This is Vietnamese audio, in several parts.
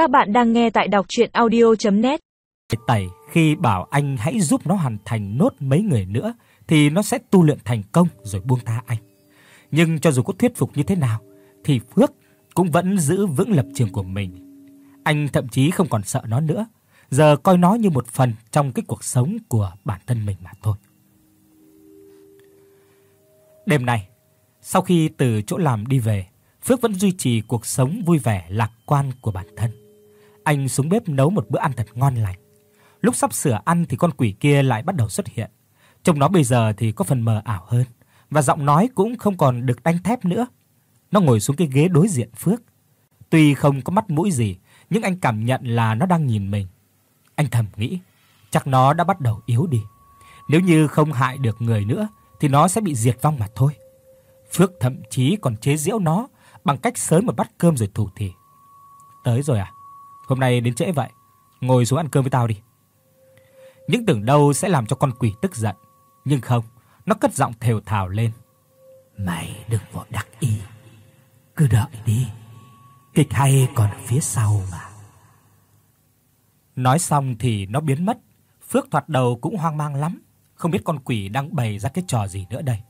Các bạn đang nghe tại đọc audio net Tẩy khi bảo anh hãy giúp nó hoàn thành nốt mấy người nữa thì nó sẽ tu luyện thành công rồi buông tha anh. Nhưng cho dù có thuyết phục như thế nào thì Phước cũng vẫn giữ vững lập trường của mình. Anh thậm chí không còn sợ nó nữa, giờ coi nó như một phần trong cái cuộc sống của bản thân mình mà thôi. Đêm nay, sau khi từ chỗ làm đi về, Phước vẫn duy trì cuộc sống vui vẻ lạc quan của bản thân. Anh xuống bếp nấu một bữa ăn thật ngon lành. Lúc sắp sửa ăn thì con quỷ kia lại bắt đầu xuất hiện. Trông nó bây giờ thì có phần mờ ảo hơn và giọng nói cũng không còn được đanh thép nữa. Nó ngồi xuống cái ghế đối diện Phước. Tuy không có mắt mũi gì, nhưng anh cảm nhận là nó đang nhìn mình. Anh thầm nghĩ, chắc nó đã bắt đầu yếu đi. Nếu như không hại được người nữa thì nó sẽ bị diệt vong mà thôi. Phước thậm chí còn chế giễu nó bằng cách sới một bát cơm rồi thủ thỉ. Tới rồi à? Hôm nay đến trễ vậy, ngồi xuống ăn cơm với tao đi. Những tưởng đâu sẽ làm cho con quỷ tức giận, nhưng không, nó cất giọng thều thào lên. Mày đừng vội đắc ý, cứ đợi đi. Kịch hay còn ở phía sau mà. Nói xong thì nó biến mất. Phước thoạt đầu cũng hoang mang lắm, không biết con quỷ đang bày ra cái trò gì nữa đây.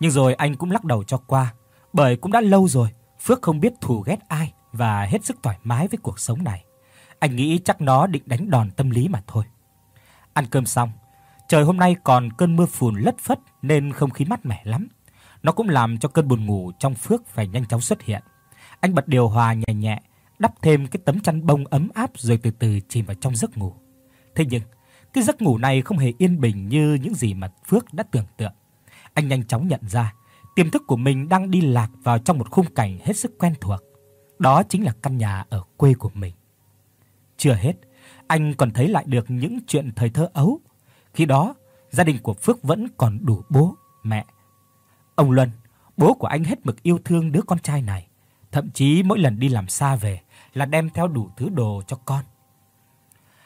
Nhưng rồi anh cũng lắc đầu cho qua, bởi cũng đã lâu rồi Phước không biết thù ghét ai và hết sức thoải mái với cuộc sống này. Anh nghĩ chắc nó định đánh đòn tâm lý mà thôi. Ăn cơm xong, trời hôm nay còn cơn mưa phùn lất phất nên không khí mát mẻ lắm. Nó cũng làm cho cơn buồn ngủ trong Phước phải nhanh chóng xuất hiện. Anh bật điều hòa nhẹ nhẹ, đắp thêm cái tấm chăn bông ấm áp rồi từ từ chìm vào trong giấc ngủ. Thế nhưng, cái giấc ngủ này không hề yên bình như những gì mà Phước đã tưởng tượng. Anh nhanh chóng nhận ra, tiềm thức của mình đang đi lạc vào trong một khung cảnh hết sức quen thuộc. Đó chính là căn nhà ở quê của mình. Chưa hết, anh còn thấy lại được những chuyện thời thơ ấu. Khi đó, gia đình của Phước vẫn còn đủ bố, mẹ. Ông Luân, bố của anh hết mực yêu thương đứa con trai này, thậm chí mỗi lần đi làm xa về là đem theo đủ thứ đồ cho con.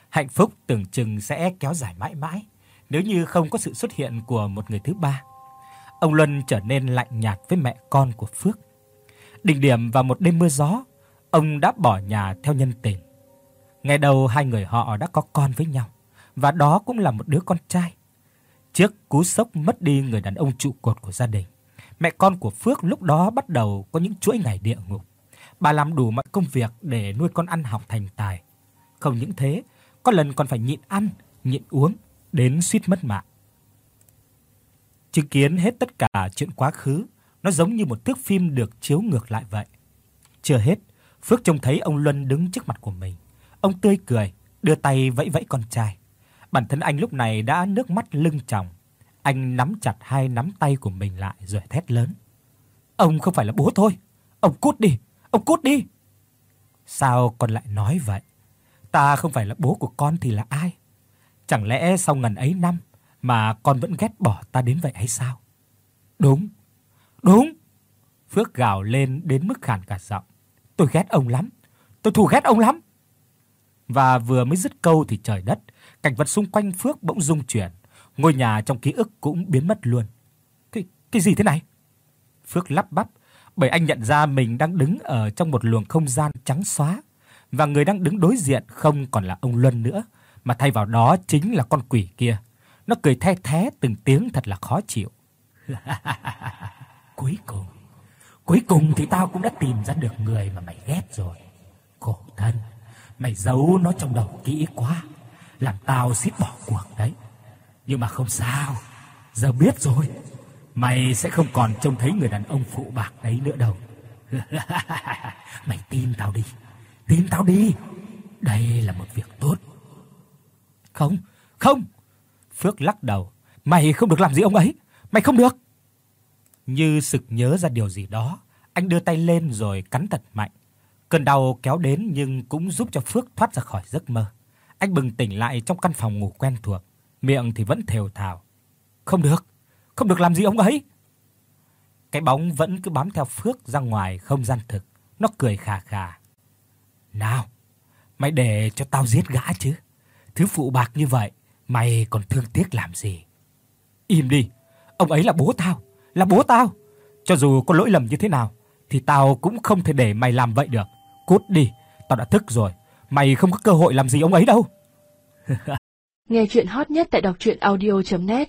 Hạnh phúc tưởng chừng sẽ kéo dài mãi mãi nếu như không có sự xuất hiện của một người thứ ba. Ông Luân trở nên lạnh nhạt với mẹ con của Phước. Đỉnh điểm vào một đêm mưa gió, ông đã bỏ nhà theo nhân tình. Ngày đầu hai người họ đã có con với nhau và đó cũng là một đứa con trai. Trước cú sốc mất đi người đàn ông trụ cột của gia đình, mẹ con của Phước lúc đó bắt đầu có những chuỗi ngày địa ngục. Bà làm đủ mọi công việc để nuôi con ăn học thành tài. Không những thế, có lần còn phải nhịn ăn, nhịn uống đến suýt mất mạng. Chứng kiến hết tất cả chuyện quá khứ, nó giống như một thước phim được chiếu ngược lại vậy. Chưa hết, Phước trông thấy ông Luân đứng trước mặt của mình. Ông tươi cười, đưa tay vẫy vẫy con trai. Bản thân anh lúc này đã nước mắt lưng tròng. Anh nắm chặt hai nắm tay của mình lại rồi thét lớn. Ông không phải là bố thôi, ông cút đi, ông cút đi. Sao con lại nói vậy? Ta không phải là bố của con thì là ai? Chẳng lẽ sau ngần ấy năm mà con vẫn ghét bỏ ta đến vậy hay sao? Đúng. Đúng. Phước gào lên đến mức khàn cả giọng. Tôi ghét ông lắm. Tôi thù ghét ông lắm. Và vừa mới dứt câu thì trời đất, cảnh vật xung quanh Phước bỗng rung chuyển, ngôi nhà trong ký ức cũng biến mất luôn. Cái cái gì thế này? Phước lắp bắp, bởi anh nhận ra mình đang đứng ở trong một luồng không gian trắng xóa và người đang đứng đối diện không còn là ông Luân nữa, mà thay vào đó chính là con quỷ kia. Nó cười the thé từng tiếng thật là khó chịu. cuối cùng, cuối cùng thì tao cũng đã tìm ra được người mà mày ghét rồi. Khổ thân, mày giấu nó trong đầu kỹ quá, làm tao suýt bỏ cuộc đấy. Nhưng mà không sao, giờ biết rồi, mày sẽ không còn trông thấy người đàn ông phụ bạc đấy nữa đâu. mày tin tao đi, tin tao đi. Đây là một việc tốt. Không, không, Phước lắc đầu, "Mày không được làm gì ông ấy, mày không được." Như sực nhớ ra điều gì đó, anh đưa tay lên rồi cắn thật mạnh. Cơn đau kéo đến nhưng cũng giúp cho Phước thoát ra khỏi giấc mơ. Anh bừng tỉnh lại trong căn phòng ngủ quen thuộc, miệng thì vẫn thều thào, "Không được, không được làm gì ông ấy." Cái bóng vẫn cứ bám theo Phước ra ngoài không gian thực, nó cười khà khà. "Nào, mày để cho tao giết gã chứ. Thứ phụ bạc như vậy Mày còn thương tiếc làm gì? Im đi, ông ấy là bố tao, là bố tao. Cho dù có lỗi lầm như thế nào thì tao cũng không thể để mày làm vậy được. Cút đi, tao đã thức rồi. mày không có cơ hội làm gì ông ấy đâu. Nghe chuyện hot nhất tại đọc audio net